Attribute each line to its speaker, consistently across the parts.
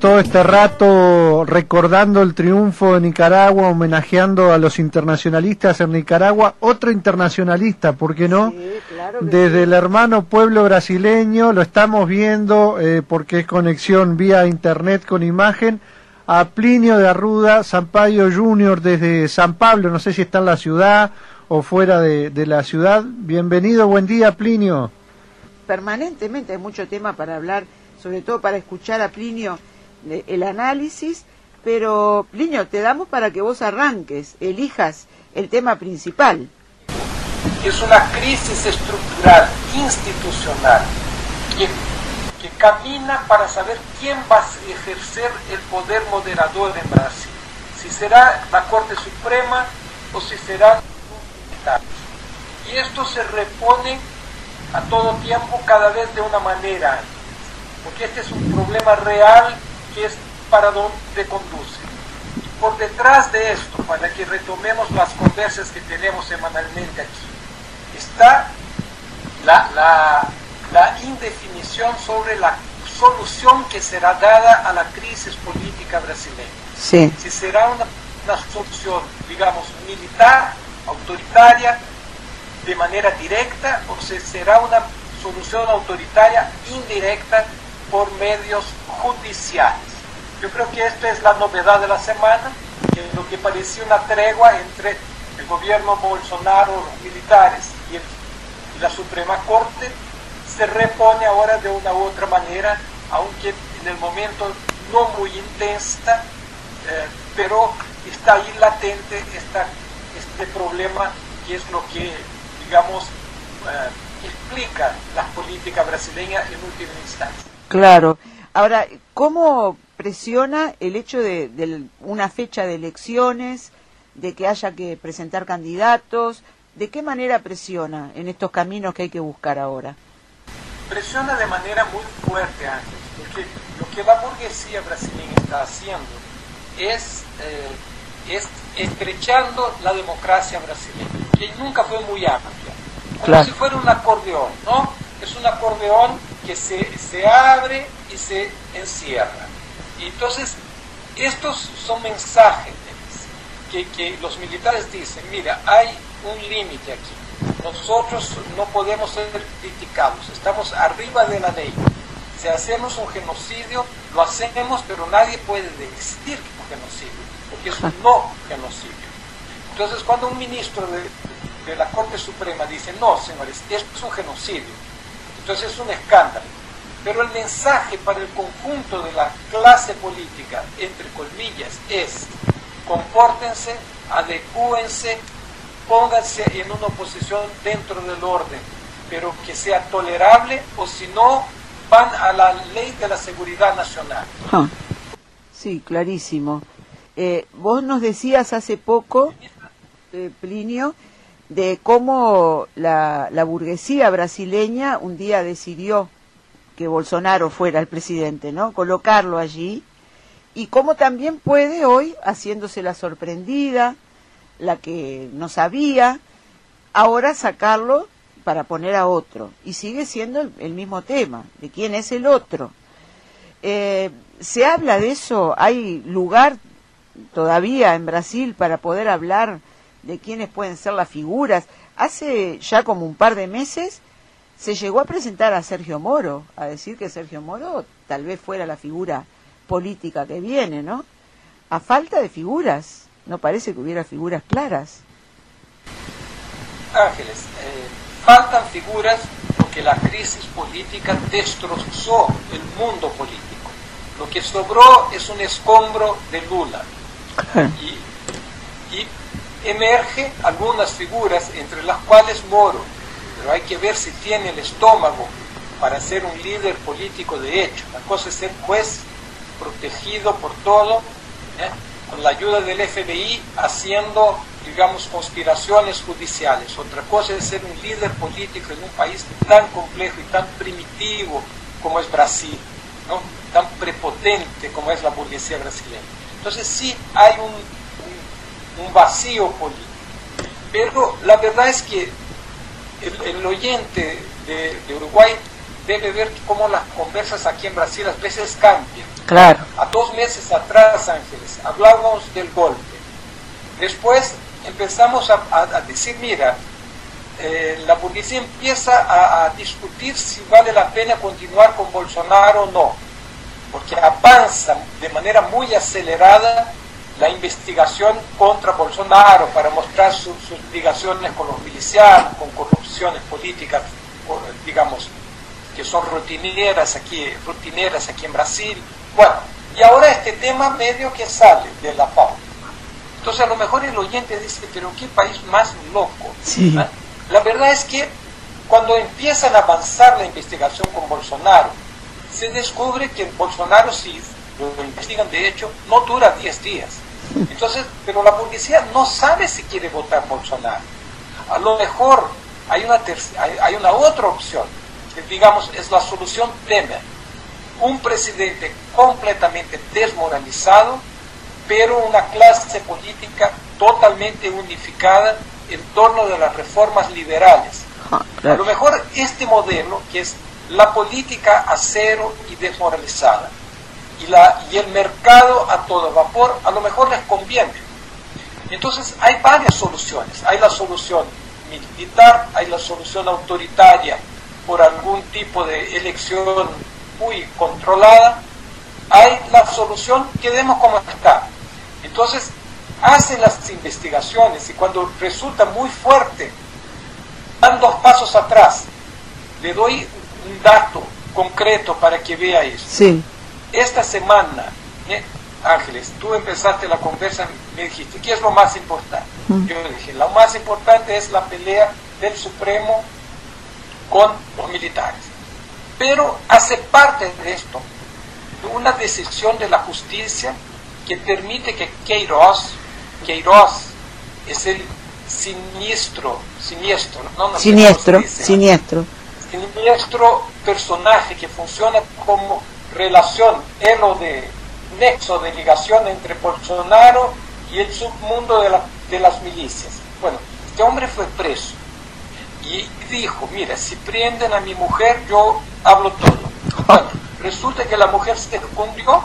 Speaker 1: todo este rato recordando el triunfo de Nicaragua, homenajeando a los internacionalistas en Nicaragua, otro internacionalista, ¿por qué no? Desde el hermano pueblo brasileño, lo estamos viendo eh, porque es conexión vía internet con imagen, a Plinio de Arruda, Sampaio Junior desde San Pablo, no sé si está en la ciudad o fuera de, de la ciudad. Bienvenido, buen día Plinio.
Speaker 2: Permanentemente hay mucho tema para hablar sobre todo para escuchar a Plinio el análisis, pero Plinio, te damos para que vos arranques, elijas el tema principal.
Speaker 3: Es una crisis estructural, institucional, que, que camina para saber quién va a ejercer el poder moderador en Brasil. Si será la Corte Suprema o si será y esto se repone a todo tiempo cada vez de una manera porque este es un problema real que es para dónde conduce. Por detrás de esto, para que retomemos las conversas que tenemos semanalmente aquí, está la, indefinición sobre la solución que será dada a la crisis política brasileña.
Speaker 2: Sí.
Speaker 3: Si será una, una solución, digamos, militar, autoritaria, de manera directa, o si será una solución autoritaria indirecta por medios judiciales. Yo creo que esta es la novedad de la semana, que lo que parecía una tregua entre el gobierno Bolsonaro, los militares y, la Suprema Corte, se repone ahora de una u otra manera, aunque en el momento no muy intensa, eh, pero está ahí latente este problema que es lo que, digamos, eh, explica la política brasileña en última instancia.
Speaker 2: Claro. Ahora, ¿cómo presiona el hecho de, una fecha de elecciones, de que haya que presentar candidatos? ¿De qué manera presiona en estos caminos que hay que buscar ahora?
Speaker 3: Presiona de manera muy fuerte, Ángel, porque lo que la burguesía brasileña está haciendo es, eh, es estrechando la democracia brasileña, que nunca fue muy amplia, como si fuera un acordeón, ¿no? Es un acordeón que se, se abre y se encierra. Y entonces, estos son mensajes que, que los militares dicen, mira, hay un límite aquí. Nosotros no podemos ser criticados, estamos arriba de la ley. Si hacemos un genocidio, lo hacemos, pero nadie puede decir un genocidio, porque es un no genocidio. Entonces, cuando un ministro de, de la Corte Suprema dice, no, señores, esto es un genocidio, entonces es un escándalo. Pero el mensaje para el conjunto de la clase política, entre colmillas, es compórtense, adecúense, pónganse en una posición dentro del orden, pero que sea tolerable o si no, van a la ley de la seguridad nacional.
Speaker 2: Sí, clarísimo. Eh, vos nos decías hace poco, eh, Plinio, de cómo la, la burguesía brasileña un día decidió que Bolsonaro fuera el presidente, ¿no? Colocarlo allí y cómo también puede hoy, haciéndose la sorprendida, la que no sabía, ahora sacarlo para poner a otro. Y sigue siendo el, mismo tema, de quién es el otro. Eh, ¿Se habla de eso? ¿Hay lugar todavía en Brasil para poder hablar de quiénes pueden ser las figuras. Hace ya como un par de meses se llegó a presentar a Sergio Moro, a decir que Sergio Moro tal vez fuera la figura política que viene, ¿no? A falta de figuras, no parece que hubiera figuras claras.
Speaker 3: Ángeles, eh, faltan figuras porque la crisis política destrozó el mundo político. Lo que sobró es un escombro de Lula. y emerge algunas figuras, entre las cuales Moro, pero hay que ver si tiene el estómago para ser un líder político de hecho. La cosa es ser juez, protegido por todo, ¿eh? con la ayuda del FBI, haciendo, digamos, conspiraciones judiciales. Otra cosa es ser un líder político en un país tan complejo y tan primitivo como es Brasil, ¿no? tan prepotente como es la burguesía brasileña. Entonces sí hay un, un, vacío político. Pero la verdad es que el, oyente de, de Uruguay debe ver cómo las conversas aquí en Brasil a veces cambian.
Speaker 2: Claro.
Speaker 3: A dos meses atrás, Ángeles, hablábamos del golpe. Después empezamos a, decir, mira, eh, la burguesía empieza a, discutir si vale la pena continuar con Bolsonaro o no, porque avanza de manera muy acelerada la investigación contra Bolsonaro para mostrar sus ligaciones con los milicianos, con corrupciones políticas, digamos, que son rutineras aquí, rutineras aquí en Brasil. Bueno, y ahora este tema medio que sale de la pauta. Entonces a lo mejor el oyente dice, pero qué país más loco.
Speaker 2: Sí.
Speaker 3: La verdad es que cuando empiezan a avanzar la investigación con Bolsonaro, se descubre que Bolsonaro, si lo investigan de hecho, no dura 10 días. Entonces, pero la policía no sabe si quiere votar Bolsonaro. A lo mejor hay una, hay, hay una otra opción, digamos, es la solución Temer. Un presidente completamente desmoralizado, pero una clase política totalmente unificada en torno de las reformas liberales.
Speaker 2: Ah,
Speaker 3: a lo mejor este modelo, que es la política a cero y desmoralizada, y, la, y el mercado a todo vapor, a lo mejor les conviene. Entonces hay varias soluciones. Hay la solución militar, hay la solución autoritaria, por algún tipo de elección muy controlada, hay la solución, quedemos como está. Entonces, hacen las investigaciones y cuando resulta muy fuerte, dan dos pasos atrás. Le doy un dato concreto para que vea eso.
Speaker 2: Sí.
Speaker 3: Esta semana, ¿eh? Ángeles, tú empezaste la conversa, me dijiste, ¿qué es lo más importante?
Speaker 2: Mm.
Speaker 3: Yo dije, lo más importante es la pelea del Supremo con los militares. Pero hace parte de esto una decisión de la justicia que permite que Queiroz, Queiroz es el siniestro, siniestro, no,
Speaker 2: siniestro, siniestro,
Speaker 3: siniestro personaje que funciona como relación, elo de nexo de ligación entre Bolsonaro y el submundo de, de las milicias. Bueno, este hombre fue preso y dijo, mira, si prenden a mi mujer, yo hablo todo. Bueno, resulta que la mujer se escondió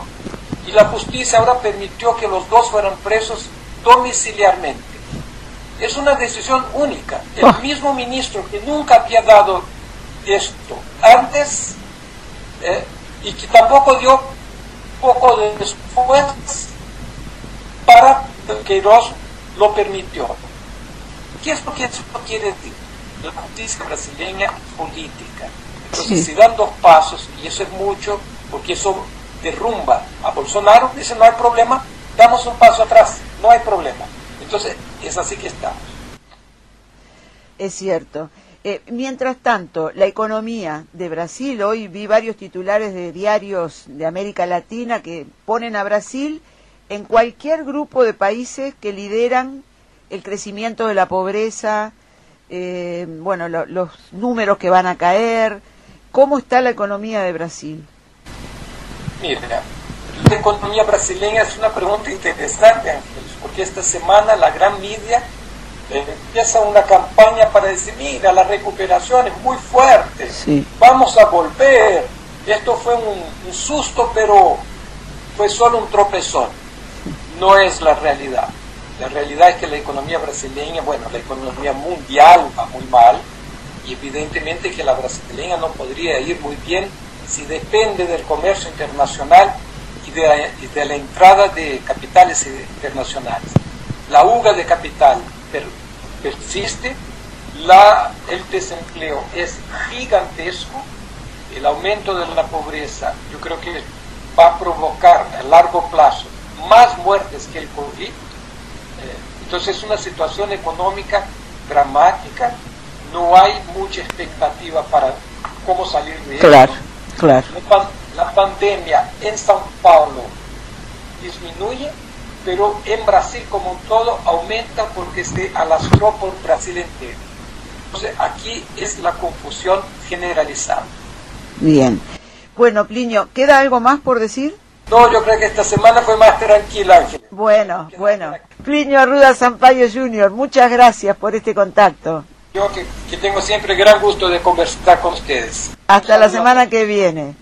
Speaker 3: y la justicia ahora permitió que los dos fueran presos domiciliarmente. Es una decisión única. El
Speaker 2: Ah.
Speaker 3: mismo ministro que nunca había dado esto antes eh, y que tampoco dio poco después para que Queiroz lo permitió. ¿Qué es lo que eso quiere decir? La justicia brasileña política. Entonces,
Speaker 2: Sí.
Speaker 3: si dan dos pasos, y eso es mucho, porque eso derrumba a Bolsonaro, dice no hay problema, damos un paso atrás, no hay problema. Entonces, es así que estamos.
Speaker 2: Es cierto. Eh, mientras tanto, la economía de Brasil, hoy vi varios titulares de diarios de América Latina que ponen a Brasil en cualquier grupo de países que lideran el crecimiento de la pobreza, eh, bueno, lo- los números que van a caer. ¿Cómo está la economía de Brasil?
Speaker 3: Mira, la economía brasileña es una pregunta interesante, Ángeles, porque esta semana la gran media empieza una campaña para decir, mira, la recuperación es muy fuerte,
Speaker 2: Sí.
Speaker 3: vamos a volver. Esto fue un, un susto, pero fue solo un tropezón. No es la realidad. La realidad es que la economía brasileña, bueno, la economía mundial va muy mal y evidentemente que la brasileña no podría ir muy bien si depende del comercio internacional y de la, y de la entrada de capitales internacionales. La huga de capital persiste, la, el desempleo es gigantesco, el aumento de la pobreza yo creo que va a provocar a largo plazo más muertes que el COVID. Eh, entonces es una situación económica dramática, no hay mucha expectativa para cómo salir de
Speaker 2: Claro,
Speaker 3: esto.
Speaker 2: claro.
Speaker 3: La, pan- la pandemia en Sao Paulo disminuye, pero en Brasil como un todo aumenta porque se alastró por Brasil entero. Entonces aquí es la confusión generalizada.
Speaker 2: Bien. Bueno, Plinio, ¿queda algo más por decir?
Speaker 3: No, yo creo que esta semana fue más tranquila, Ángel.
Speaker 2: Bueno, bueno. Plinio Arruda Sampaio Jr., muchas gracias por este contacto.
Speaker 3: Yo que, que tengo siempre gran gusto de conversar con ustedes.
Speaker 2: Hasta la semana que viene.